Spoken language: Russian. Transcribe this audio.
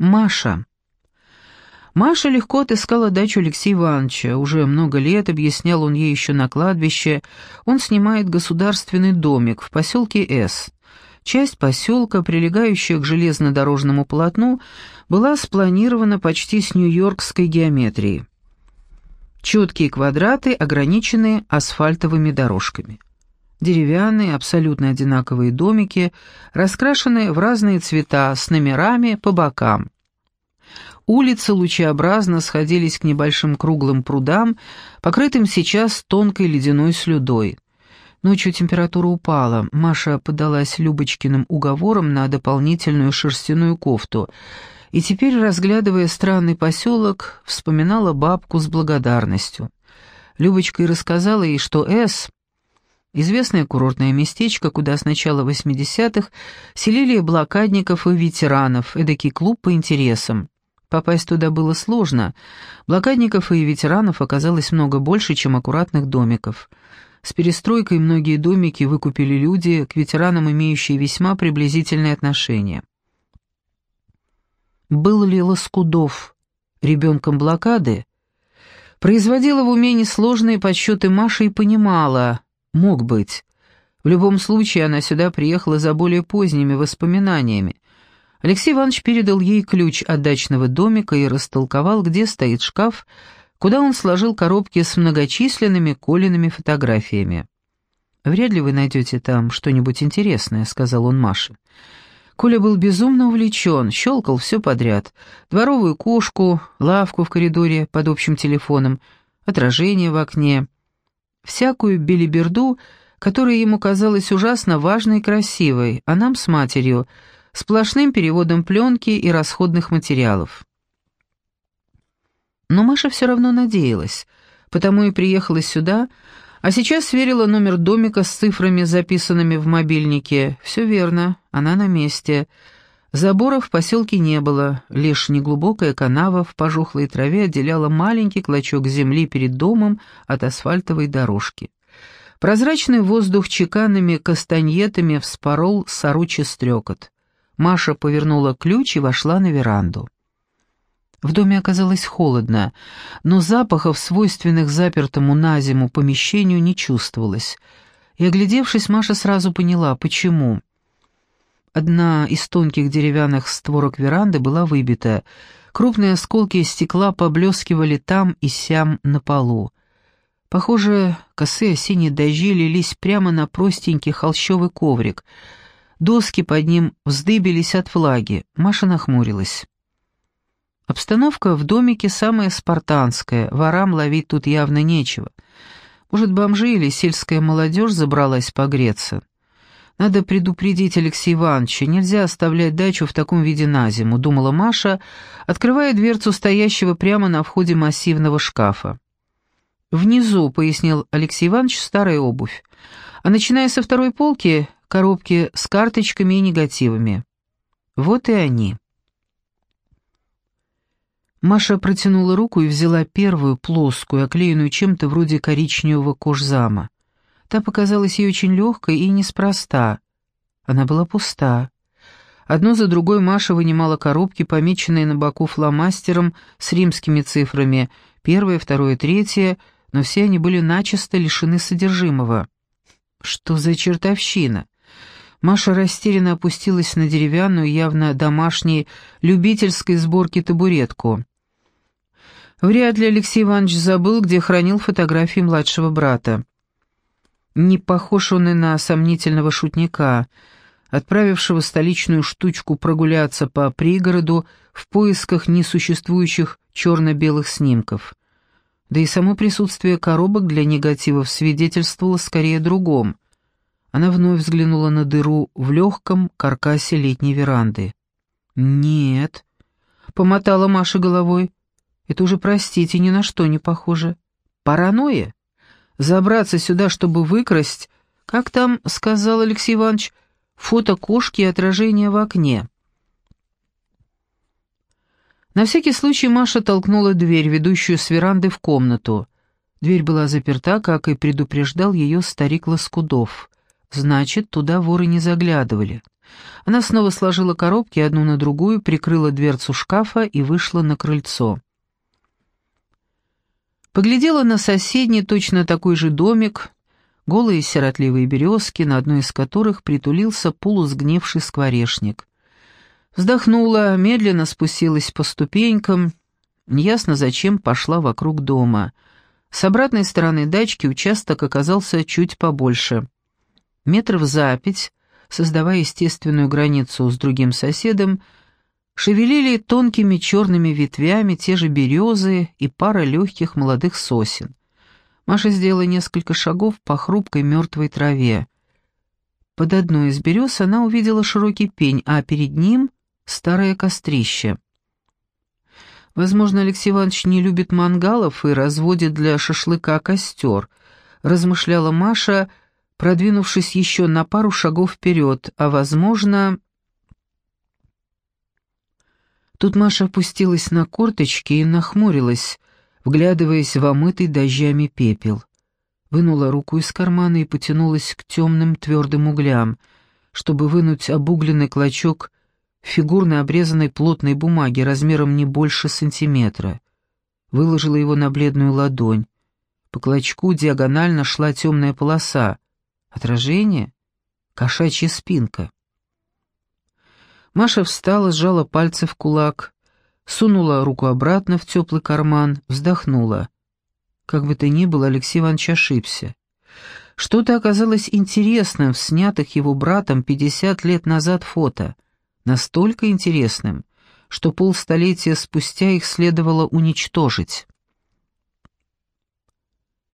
Маша. Маша легко отыскала дачу Алексея Ивановича. Уже много лет, объяснял он ей еще на кладбище, он снимает государственный домик в поселке С. Часть поселка, прилегающая к железнодорожному полотну, была спланирована почти с нью-йоркской геометрией. Четкие квадраты, ограниченные асфальтовыми дорожками. Деревянные, абсолютно одинаковые домики, раскрашенные в разные цвета, с номерами по бокам. Улицы лучеобразно сходились к небольшим круглым прудам, покрытым сейчас тонкой ледяной слюдой. Ночью температура упала. Маша подалась Любочкиным уговорам на дополнительную шерстяную кофту. И теперь, разглядывая странный поселок, вспоминала бабку с благодарностью. Любочка и рассказала ей, что С Известное курортное местечко, куда с начала 80-х селили блокадников и ветеранов, эдакий клуб по интересам. Попасть туда было сложно. Блокадников и ветеранов оказалось много больше, чем аккуратных домиков. С перестройкой многие домики выкупили люди, к ветеранам имеющие весьма приблизительные отношения. Был ли Лоскудов ребенком блокады? Производила в уме несложные подсчеты Маши и понимала, мог быть. В любом случае она сюда приехала за более поздними воспоминаниями. Алексей Иванович передал ей ключ от дачного домика и растолковал, где стоит шкаф, куда он сложил коробки с многочисленными Колиными фотографиями. «Вряд ли вы найдете там что-нибудь интересное», — сказал он Маше. Коля был безумно увлечен, щелкал все подряд. Дворовую кошку, лавку в коридоре под общим телефоном, отражение в окне. Всякую белиберду, которая ему казалась ужасно важной и красивой, а нам с матерью — сплошным переводом пленки и расходных материалов. Но Маша все равно надеялась, потому и приехала сюда, а сейчас сверила номер домика с цифрами, записанными в мобильнике. Все верно, она на месте. Забора в поселке не было, лишь неглубокая канава в пожухлой траве отделяла маленький клочок земли перед домом от асфальтовой дорожки. Прозрачный воздух чеканными кастаньетами вспорол сорочий стрекот. Маша повернула ключ и вошла на веранду. В доме оказалось холодно, но запахов, свойственных запертому на зиму помещению, не чувствовалось. И, оглядевшись, Маша сразу поняла, почему. Одна из тонких деревянных створок веранды была выбита. Крупные осколки стекла поблескивали там и сям на полу. Похоже, косые осенние дожди лились прямо на простенький холщовый коврик — Доски под ним вздыбились от влаги. Маша нахмурилась. Обстановка в домике самая спартанская, ворам ловить тут явно нечего. Может, бомжи или сельская молодежь забралась погреться? Надо предупредить Алексея Ивановича, нельзя оставлять дачу в таком виде на зиму, думала Маша, открывая дверцу стоящего прямо на входе массивного шкафа. «Внизу», — пояснил Алексей Иванович, — «старая обувь. А начиная со второй полки коробки с карточками и негативами. Вот и они. Маша протянула руку и взяла первую, плоскую, оклеенную чем-то вроде коричневого кожзама. Та показалась ей очень легкой и неспроста. Она была пуста. Одну за другой Маша вынимала коробки, помеченные на боку фломастером с римскими цифрами, первое, второе, третье, но все они были начисто лишены содержимого. Что за чертовщина? Маша растерянно опустилась на деревянную, явно домашней, любительской сборки табуретку. Вряд ли Алексей Иванович забыл, где хранил фотографии младшего брата. Не похож он и на сомнительного шутника, отправившего столичную штучку прогуляться по пригороду в поисках несуществующих черно-белых снимков. Да и само присутствие коробок для негативов свидетельствовало скорее другом. Она вновь взглянула на дыру в легком каркасе летней веранды. «Нет», — помотала Маша головой, — «это уже, простите, ни на что не похоже. Паранойя? Забраться сюда, чтобы выкрасть, как там, — сказал Алексей Иванович, — фото кошки и отражение в окне». На всякий случай Маша толкнула дверь, ведущую с веранды в комнату. Дверь была заперта, как и предупреждал ее старик Лоскудов. значит, туда воры не заглядывали. Она снова сложила коробки одну на другую, прикрыла дверцу шкафа и вышла на крыльцо. Поглядела на соседний точно такой же домик, голые сиротливые березки, на одной из которых притулился полусгнивший скворечник. Вздохнула, медленно спустилась по ступенькам, неясно зачем пошла вокруг дома. С обратной стороны дачки участок оказался чуть побольше. Метров за пять, создавая естественную границу с другим соседом, шевелили тонкими черными ветвями те же березы и пара легких молодых сосен. Маша сделала несколько шагов по хрупкой мертвой траве. Под одной из берез она увидела широкий пень, а перед ним — старое кострище. Возможно, Алексей Иванович не любит мангалов и разводит для шашлыка костер, размышляла Маша, продвинувшись еще на пару шагов вперед, а, возможно... Тут Маша опустилась на корточки и нахмурилась, вглядываясь в омытый дождями пепел. Вынула руку из кармана и потянулась к темным твердым углям, чтобы вынуть обугленный клочок фигурно обрезанной плотной бумаги размером не больше сантиметра. Выложила его на бледную ладонь. По клочку диагонально шла темная полоса. Отражение? Кошачья спинка. Маша встала, сжала пальцы в кулак, сунула руку обратно в теплый карман, вздохнула. Как бы то ни было, Алексей Иванович ошибся. Что-то оказалось интересным в снятых его братом пятьдесят лет назад фото — настолько интересным, что полстолетия спустя их следовало уничтожить.